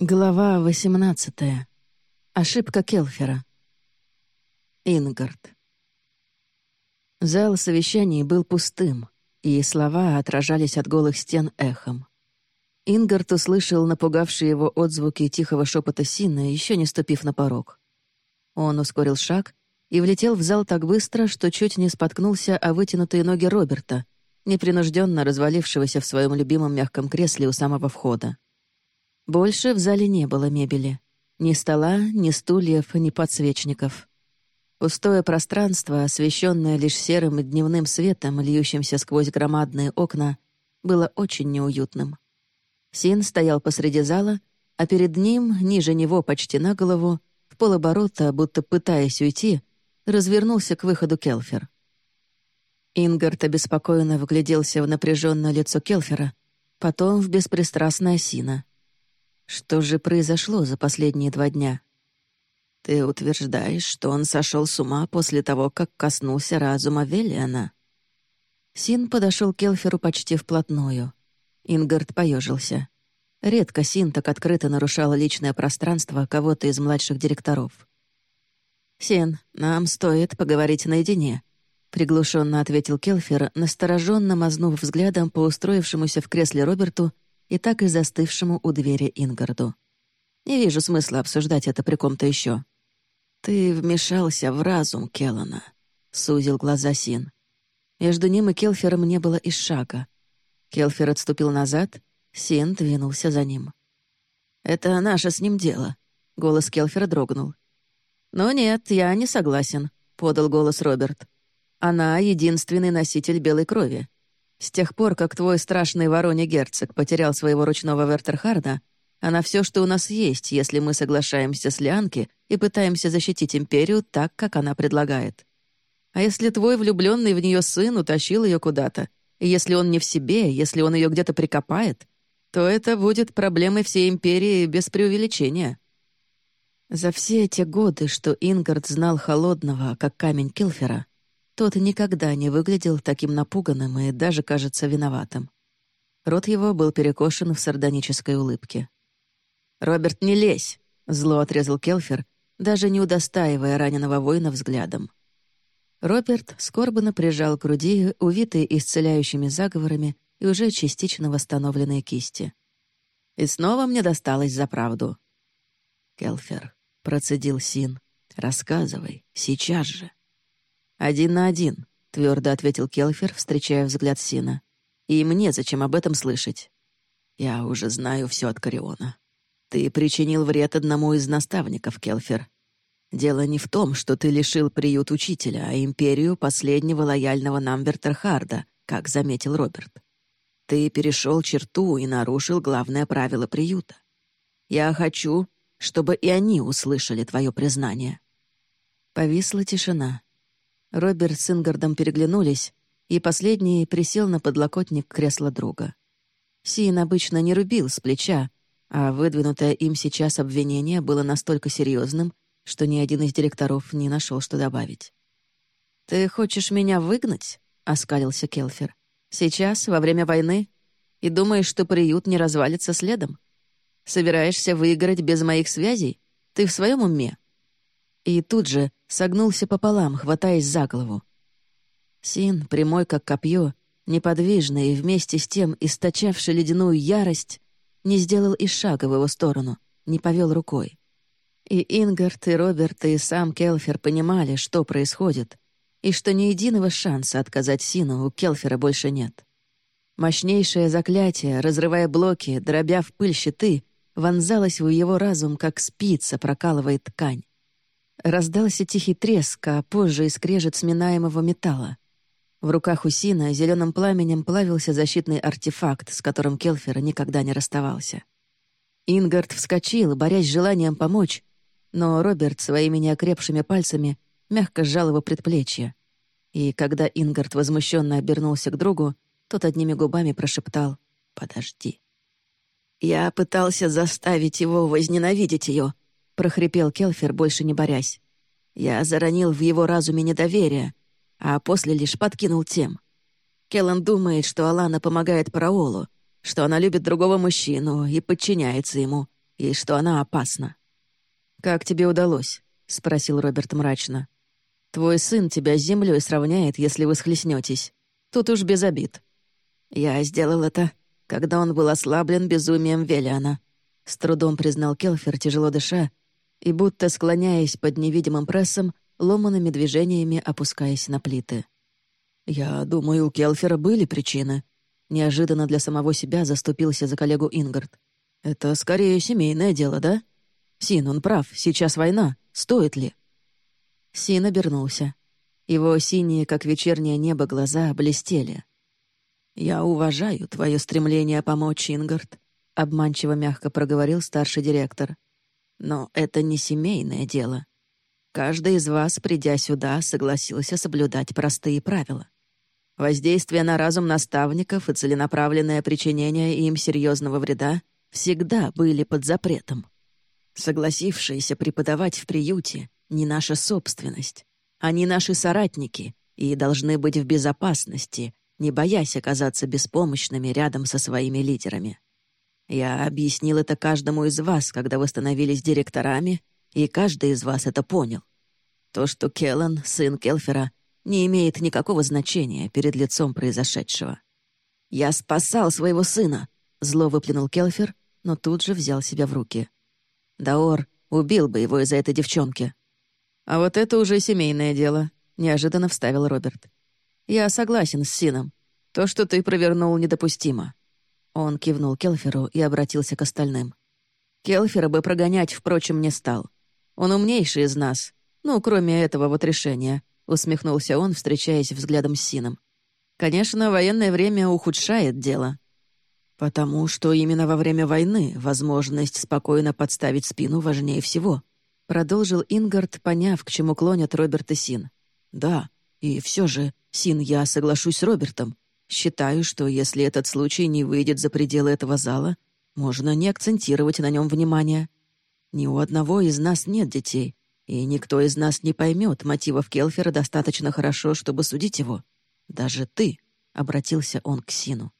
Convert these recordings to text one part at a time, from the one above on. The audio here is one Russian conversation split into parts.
Глава 18. Ошибка Келфера. Ингард. Зал совещаний был пустым, и слова отражались от голых стен эхом. Ингард услышал напугавшие его отзвуки тихого шепота Сина, еще не ступив на порог. Он ускорил шаг и влетел в зал так быстро, что чуть не споткнулся о вытянутые ноги Роберта, непринужденно развалившегося в своем любимом мягком кресле у самого входа. Больше в зале не было мебели. Ни стола, ни стульев, ни подсвечников. Пустое пространство, освещенное лишь серым дневным светом, льющимся сквозь громадные окна, было очень неуютным. Син стоял посреди зала, а перед ним, ниже него почти на голову, в полоборота, будто пытаясь уйти, развернулся к выходу Келфер. Ингард обеспокоенно вгляделся в напряженное лицо Келфера, потом в беспристрастное Сина — что же произошло за последние два дня? Ты утверждаешь, что он сошел с ума после того, как коснулся разума Велиана? Син подошел к Келферу почти вплотную. Ингард поежился. Редко Син так открыто нарушала личное пространство кого-то из младших директоров. «Син, нам стоит поговорить наедине», — приглушенно ответил Келфер, настороженно мазнув взглядом по устроившемуся в кресле Роберту и так и застывшему у двери Ингарду. «Не вижу смысла обсуждать это при ком-то еще. «Ты вмешался в разум Келлана», — сузил глаза Син. Между ним и Келфером не было и шага. Келфер отступил назад, Син двинулся за ним. «Это наше с ним дело», — голос Келфера дрогнул. «Но нет, я не согласен», — подал голос Роберт. «Она — единственный носитель белой крови. С тех пор, как твой страшный вороний герцог потерял своего ручного Вертерхарда, она все, что у нас есть, если мы соглашаемся с Лианки и пытаемся защитить империю так, как она предлагает. А если твой влюбленный в нее сын утащил ее куда-то, и если он не в себе, если он ее где-то прикопает, то это будет проблемой всей империи без преувеличения. За все эти годы, что Ингард знал холодного, как камень Килфера, тот никогда не выглядел таким напуганным и даже, кажется, виноватым. Рот его был перекошен в сардонической улыбке. «Роберт, не лезь!» — зло отрезал Келфер, даже не удостаивая раненого воина взглядом. Роберт скорбно прижал к груди увитые исцеляющими заговорами и уже частично восстановленные кисти. И снова мне досталось за правду. «Келфер», — процедил Син, — «рассказывай, сейчас же». «Один на один», — твердо ответил Келфер, встречая взгляд Сина. «И мне зачем об этом слышать?» «Я уже знаю все от Кариона. Ты причинил вред одному из наставников, Келфер. Дело не в том, что ты лишил приют учителя, а империю последнего лояльного нам Вертерхарда, как заметил Роберт. Ты перешел черту и нарушил главное правило приюта. Я хочу, чтобы и они услышали твое признание». Повисла тишина. Роберт с Ингардом переглянулись, и последний присел на подлокотник кресла друга. Сиин обычно не рубил с плеча, а выдвинутое им сейчас обвинение было настолько серьезным, что ни один из директоров не нашел, что добавить. «Ты хочешь меня выгнать?» — оскалился Келфер. «Сейчас, во время войны? И думаешь, что приют не развалится следом? Собираешься выиграть без моих связей? Ты в своем уме?» И тут же согнулся пополам, хватаясь за голову. Син, прямой как копье, неподвижный и вместе с тем источавший ледяную ярость, не сделал и шага в его сторону, не повел рукой. И Ингард, и Роберт, и сам Келфер понимали, что происходит, и что ни единого шанса отказать Сину у Келфера больше нет. Мощнейшее заклятие, разрывая блоки, дробя в пыль щиты, вонзалось в его разум, как спица прокалывает ткань. Раздался тихий треск, а позже и скрежет сминаемого металла. В руках Усина зеленым пламенем плавился защитный артефакт, с которым Келфер никогда не расставался. Ингард вскочил, борясь с желанием помочь, но Роберт своими неокрепшими пальцами мягко сжал его предплечье. И когда Ингард возмущенно обернулся к другу, тот одними губами прошептал «Подожди». «Я пытался заставить его возненавидеть ее», — прохрипел Келфер, больше не борясь. Я заронил в его разуме недоверие, а после лишь подкинул тем. Келлан думает, что Алана помогает Параолу, что она любит другого мужчину и подчиняется ему, и что она опасна». «Как тебе удалось?» — спросил Роберт мрачно. «Твой сын тебя с землей сравняет, если вы схлестнетесь. Тут уж без обид». «Я сделал это, когда он был ослаблен безумием Велиана», — с трудом признал Келфер, тяжело дыша, и, будто склоняясь под невидимым прессом, ломанными движениями опускаясь на плиты. «Я думаю, у Келфера были причины». Неожиданно для самого себя заступился за коллегу Ингард. «Это скорее семейное дело, да? Син, он прав, сейчас война. Стоит ли?» Син обернулся. Его синие, как вечернее небо, глаза блестели. «Я уважаю твое стремление помочь, Ингард», — обманчиво мягко проговорил старший директор. «Но это не семейное дело. Каждый из вас, придя сюда, согласился соблюдать простые правила. Воздействие на разум наставников и целенаправленное причинение им серьезного вреда всегда были под запретом. Согласившиеся преподавать в приюте не наша собственность. Они наши соратники и должны быть в безопасности, не боясь оказаться беспомощными рядом со своими лидерами. Я объяснил это каждому из вас, когда вы становились директорами, и каждый из вас это понял. То, что Келлан, сын Келфера, не имеет никакого значения перед лицом произошедшего. «Я спасал своего сына!» — зло выплюнул Келфер, но тут же взял себя в руки. Даор убил бы его из-за этой девчонки. «А вот это уже семейное дело», — неожиданно вставил Роберт. «Я согласен с Сином. То, что ты провернул, недопустимо». Он кивнул Келферу и обратился к остальным. Келфера бы прогонять, впрочем, не стал. Он умнейший из нас. Ну, кроме этого вот решения, — усмехнулся он, встречаясь взглядом с Сином. «Конечно, военное время ухудшает дело». «Потому что именно во время войны возможность спокойно подставить спину важнее всего», — продолжил Ингард, поняв, к чему клонят Роберт и Син. «Да, и все же, Син, я соглашусь с Робертом. Считаю, что если этот случай не выйдет за пределы этого зала, можно не акцентировать на нем внимание. Ни у одного из нас нет детей, и никто из нас не поймет мотивов Келфера достаточно хорошо, чтобы судить его. Даже ты», — обратился он к Сину.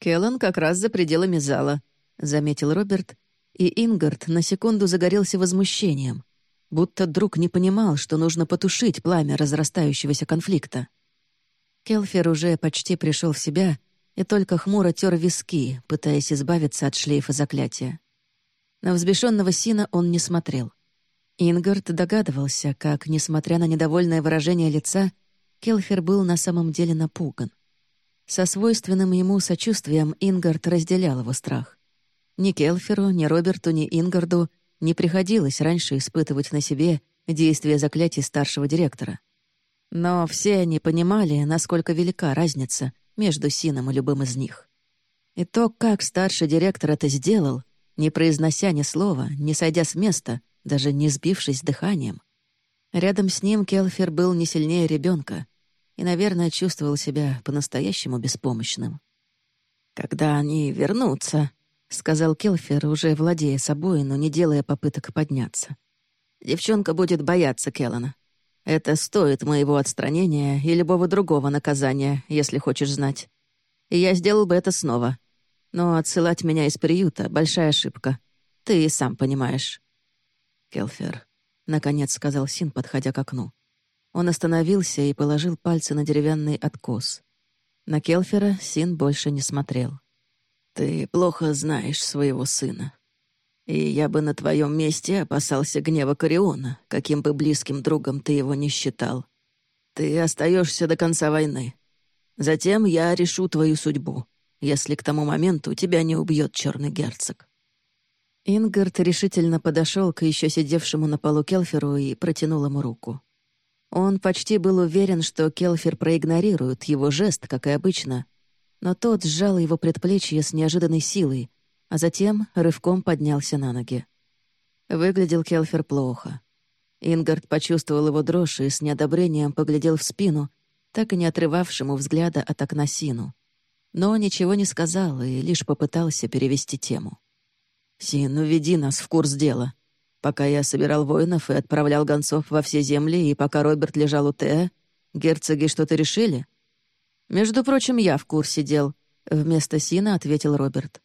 «Келлан как раз за пределами зала», — заметил Роберт, и Ингард на секунду загорелся возмущением, будто друг не понимал, что нужно потушить пламя разрастающегося конфликта. Келфер уже почти пришел в себя и только хмуро тер виски, пытаясь избавиться от шлейфа заклятия. На взбешенного Сина он не смотрел. Ингард догадывался, как, несмотря на недовольное выражение лица, Келфер был на самом деле напуган. Со свойственным ему сочувствием Ингард разделял его страх. Ни Келферу, ни Роберту, ни Ингарду не приходилось раньше испытывать на себе действие заклятий старшего директора. Но все они понимали, насколько велика разница между Сином и любым из них. И то, как старший директор это сделал, не произнося ни слова, не сойдя с места — даже не сбившись дыханием. Рядом с ним Келфер был не сильнее ребенка и, наверное, чувствовал себя по-настоящему беспомощным. «Когда они вернутся», — сказал Келфер, уже владея собой, но не делая попыток подняться. «Девчонка будет бояться Келлана. Это стоит моего отстранения и любого другого наказания, если хочешь знать. И я сделал бы это снова. Но отсылать меня из приюта — большая ошибка. Ты и сам понимаешь». Келфер», — наконец сказал Син, подходя к окну. Он остановился и положил пальцы на деревянный откос. На Келфера Син больше не смотрел. «Ты плохо знаешь своего сына. И я бы на твоем месте опасался гнева Кориона, каким бы близким другом ты его не считал. Ты остаешься до конца войны. Затем я решу твою судьбу, если к тому моменту тебя не убьет черный герцог. Ингард решительно подошел к еще сидевшему на полу Келферу и протянул ему руку. Он почти был уверен, что Келфер проигнорирует его жест, как и обычно, но тот сжал его предплечье с неожиданной силой, а затем рывком поднялся на ноги. Выглядел Келфер плохо. Ингард почувствовал его дрожь и с неодобрением поглядел в спину, так и не отрывавшему взгляда от окна Сину. Но ничего не сказал и лишь попытался перевести тему. «Син, уведи нас в курс дела. Пока я собирал воинов и отправлял гонцов во все земли, и пока Роберт лежал у Теа, герцоги что-то решили?» «Между прочим, я в курсе дел», — вместо Сина ответил Роберт.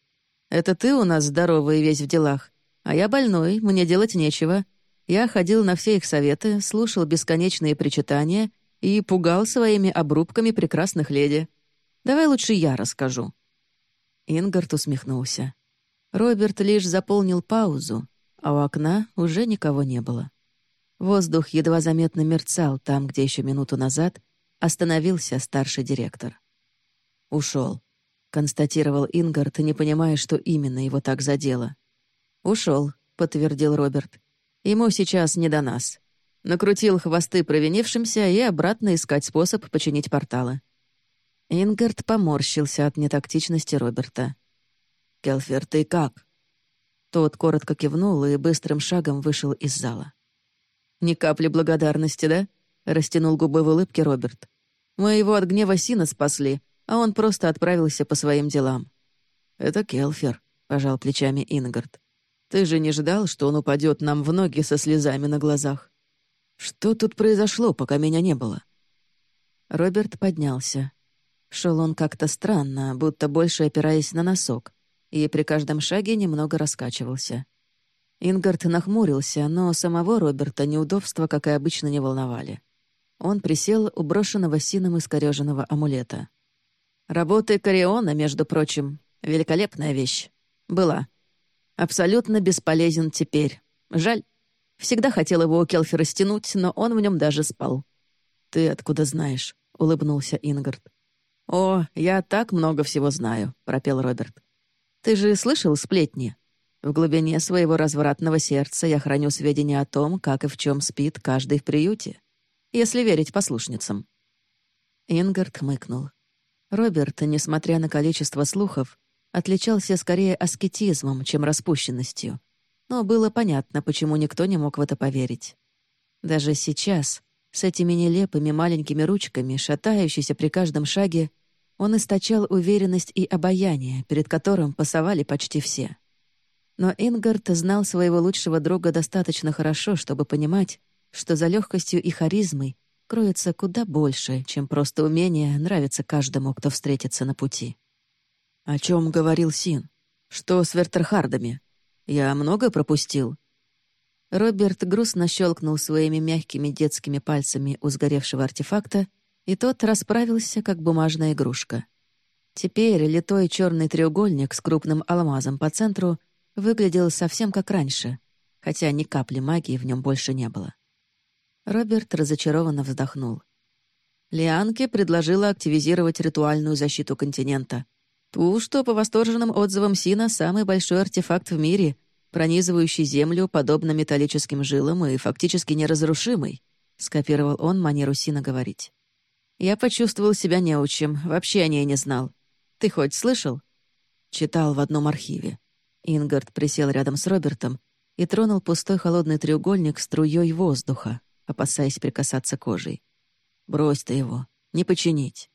«Это ты у нас здоровый и весь в делах? А я больной, мне делать нечего. Я ходил на все их советы, слушал бесконечные причитания и пугал своими обрубками прекрасных леди. Давай лучше я расскажу». Ингард усмехнулся. Роберт лишь заполнил паузу, а у окна уже никого не было. Воздух едва заметно мерцал там, где еще минуту назад остановился старший директор. Ушел, констатировал Ингард, не понимая, что именно его так задело. Ушел, подтвердил Роберт. Ему сейчас не до нас. Накрутил хвосты провинившимся и обратно искать способ починить порталы. Ингард поморщился от нетактичности Роберта. «Келфер, ты как?» Тот коротко кивнул и быстрым шагом вышел из зала. «Ни капли благодарности, да?» — растянул губы в улыбке Роберт. «Мы его от гнева Сина спасли, а он просто отправился по своим делам». «Это Келфер», — пожал плечами Ингард. «Ты же не ждал, что он упадет нам в ноги со слезами на глазах? Что тут произошло, пока меня не было?» Роберт поднялся. Шел он как-то странно, будто больше опираясь на носок, и при каждом шаге немного раскачивался. Ингард нахмурился, но самого Роберта неудобства, как и обычно, не волновали. Он присел у брошенного сином искорёженного амулета. «Работы Кориона, между прочим, великолепная вещь. Была. Абсолютно бесполезен теперь. Жаль. Всегда хотел его у Келфера стянуть, но он в нем даже спал». «Ты откуда знаешь?» — улыбнулся Ингард. «О, я так много всего знаю», — пропел Роберт. «Ты же слышал сплетни? В глубине своего развратного сердца я храню сведения о том, как и в чем спит каждый в приюте, если верить послушницам». Ингард хмыкнул. Роберт, несмотря на количество слухов, отличался скорее аскетизмом, чем распущенностью. Но было понятно, почему никто не мог в это поверить. Даже сейчас, с этими нелепыми маленькими ручками, шатающейся при каждом шаге, он источал уверенность и обаяние, перед которым пасовали почти все. Но Ингард знал своего лучшего друга достаточно хорошо, чтобы понимать, что за легкостью и харизмой кроется куда больше, чем просто умение нравиться каждому, кто встретится на пути. «О чем говорил Син? Что с Вертерхардами? Я много пропустил?» Роберт грустно щелкнул своими мягкими детскими пальцами у сгоревшего артефакта и тот расправился, как бумажная игрушка. Теперь литой черный треугольник с крупным алмазом по центру выглядел совсем как раньше, хотя ни капли магии в нем больше не было. Роберт разочарованно вздохнул. Лианке предложила активизировать ритуальную защиту континента. Ту, что, по восторженным отзывам Сина, самый большой артефакт в мире, пронизывающий Землю подобно металлическим жилам и фактически неразрушимый, скопировал он манеру Сина говорить. Я почувствовал себя неучим, вообще о ней не знал. Ты хоть слышал?» Читал в одном архиве. Ингард присел рядом с Робертом и тронул пустой холодный треугольник струей воздуха, опасаясь прикасаться кожей. «Брось ты его, не починить».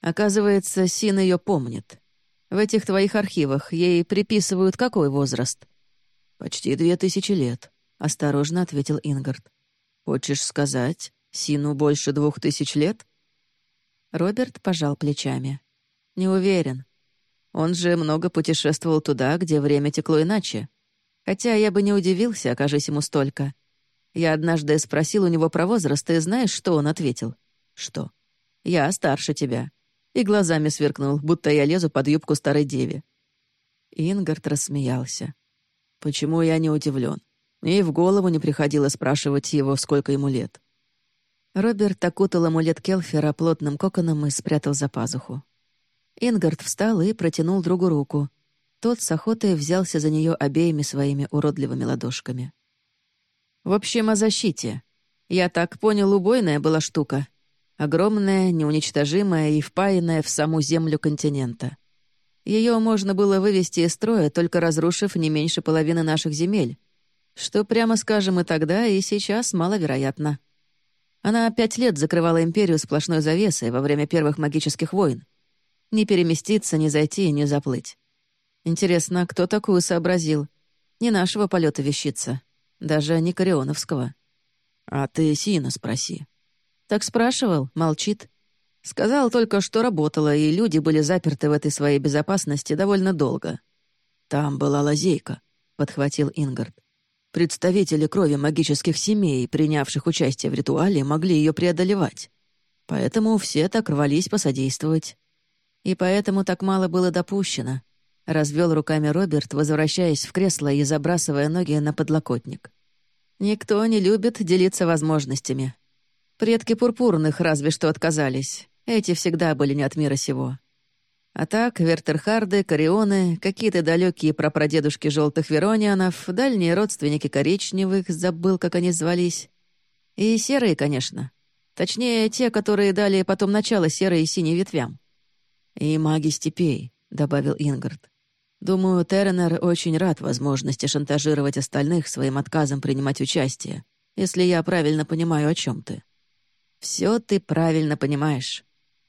Оказывается, Син ее помнит. В этих твоих архивах ей приписывают какой возраст? «Почти две тысячи лет», — осторожно ответил Ингард. «Хочешь сказать, Сину больше двух тысяч лет?» Роберт пожал плечами. «Не уверен. Он же много путешествовал туда, где время текло иначе. Хотя я бы не удивился, окажись ему столько. Я однажды спросил у него про возраст, и знаешь, что он ответил? Что? Я старше тебя. И глазами сверкнул, будто я лезу под юбку старой деве. Ингард рассмеялся. Почему я не удивлен? И в голову не приходило спрашивать его, сколько ему лет. Роберт окутал амулет Келфера плотным коконом и спрятал за пазуху. Ингард встал и протянул другу руку. Тот с охотой взялся за нее обеими своими уродливыми ладошками. «В общем, о защите. Я так понял, убойная была штука. Огромная, неуничтожимая и впаянная в саму землю континента. Ее можно было вывести из строя, только разрушив не меньше половины наших земель, что, прямо скажем, и тогда, и сейчас маловероятно. Она пять лет закрывала империю сплошной завесой во время первых магических войн. Не переместиться, не зайти и не заплыть. Интересно, кто такую сообразил? Не нашего полета вещица. Даже не Корионовского. А ты Сина спроси. Так спрашивал, молчит. Сказал только, что работала, и люди были заперты в этой своей безопасности довольно долго. Там была лазейка. — подхватил Ингард. «Представители крови магических семей, принявших участие в ритуале, могли ее преодолевать. Поэтому все так рвались посодействовать. И поэтому так мало было допущено», — развел руками Роберт, возвращаясь в кресло и забрасывая ноги на подлокотник. «Никто не любит делиться возможностями. Предки пурпурных разве что отказались. Эти всегда были не от мира сего. А так, Вертерхарды, Корионы, какие-то далекие прапрадедушки желтых Веронианов, дальние родственники коричневых, забыл, как они звались. И серые, конечно. Точнее, те, которые дали потом начало серой и синей ветвям. «И маги степей», — добавил Ингард. «Думаю, Терренер очень рад возможности шантажировать остальных своим отказом принимать участие, если я правильно понимаю, о чем ты». «Все ты правильно понимаешь»,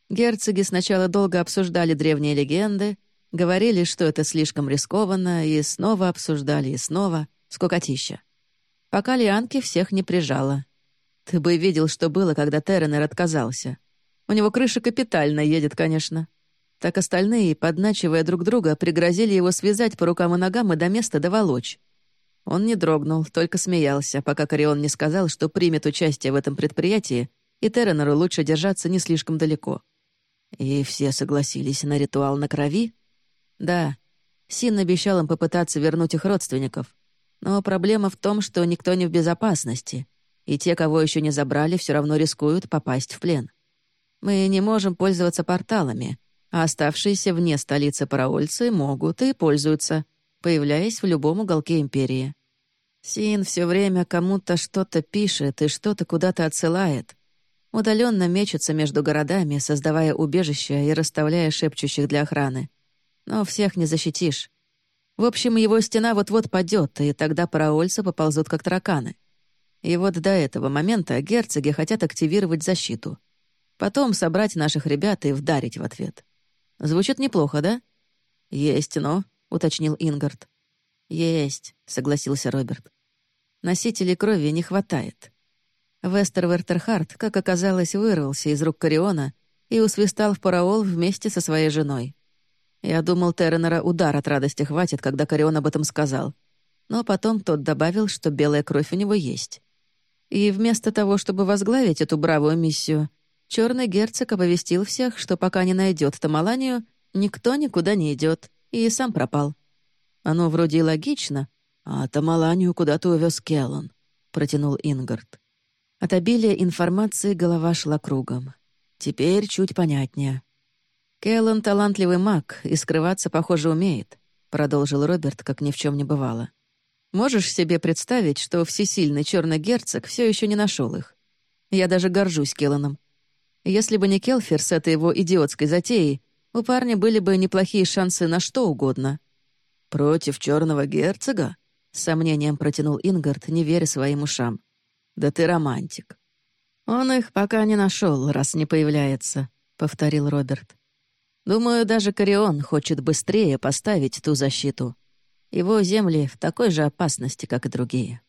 Герцоги сначала долго обсуждали древние легенды, говорили, что это слишком рискованно, и снова обсуждали, и снова. Скукотища. Пока Лианки всех не прижала. Ты бы видел, что было, когда Терренер отказался. У него крыша капитально едет, конечно. Так остальные, подначивая друг друга, пригрозили его связать по рукам и ногам и до места доволочь. Он не дрогнул, только смеялся, пока Корион не сказал, что примет участие в этом предприятии, и Терренеру лучше держаться не слишком далеко. И все согласились на ритуал на крови? Да. Син обещал им попытаться вернуть их родственников. Но проблема в том, что никто не в безопасности, и те, кого еще не забрали, все равно рискуют попасть в плен. Мы не можем пользоваться порталами, а оставшиеся вне столицы параольцы могут и пользуются, появляясь в любом уголке Империи. Син все время кому-то что-то пишет и что-то куда-то отсылает, удаленно мечется между городами, создавая убежища и расставляя шепчущих для охраны. Но всех не защитишь. В общем, его стена вот-вот падет, и тогда параольцы поползут как тараканы. И вот до этого момента герцоги хотят активировать защиту. Потом собрать наших ребят и вдарить в ответ. Звучит неплохо, да? «Есть, но», — уточнил Ингард. «Есть», — согласился Роберт. «Носителей крови не хватает. Вестер Вертерхард, как оказалось, вырвался из рук Кориона и усвистал в параол вместе со своей женой. Я думал, Терренера удар от радости хватит, когда Корион об этом сказал. Но потом тот добавил, что белая кровь у него есть. И вместо того, чтобы возглавить эту бравую миссию, черный герцог оповестил всех, что пока не найдет Тамаланию, никто никуда не идет, и сам пропал. Оно вроде и логично, а Тамаланию куда-то увез Келлан, протянул Ингард. От обилия информации голова шла кругом. Теперь чуть понятнее. «Кэллен — талантливый маг и скрываться, похоже, умеет», — продолжил Роберт, как ни в чем не бывало. «Можешь себе представить, что всесильный черный герцог все еще не нашел их? Я даже горжусь Келленом. Если бы не Келфер с этой его идиотской затеей, у парня были бы неплохие шансы на что угодно». «Против черного герцога?» — с сомнением протянул Ингард, не веря своим ушам. Да ты романтик». «Он их пока не нашел, раз не появляется», — повторил Роберт. «Думаю, даже Корион хочет быстрее поставить ту защиту. Его земли в такой же опасности, как и другие».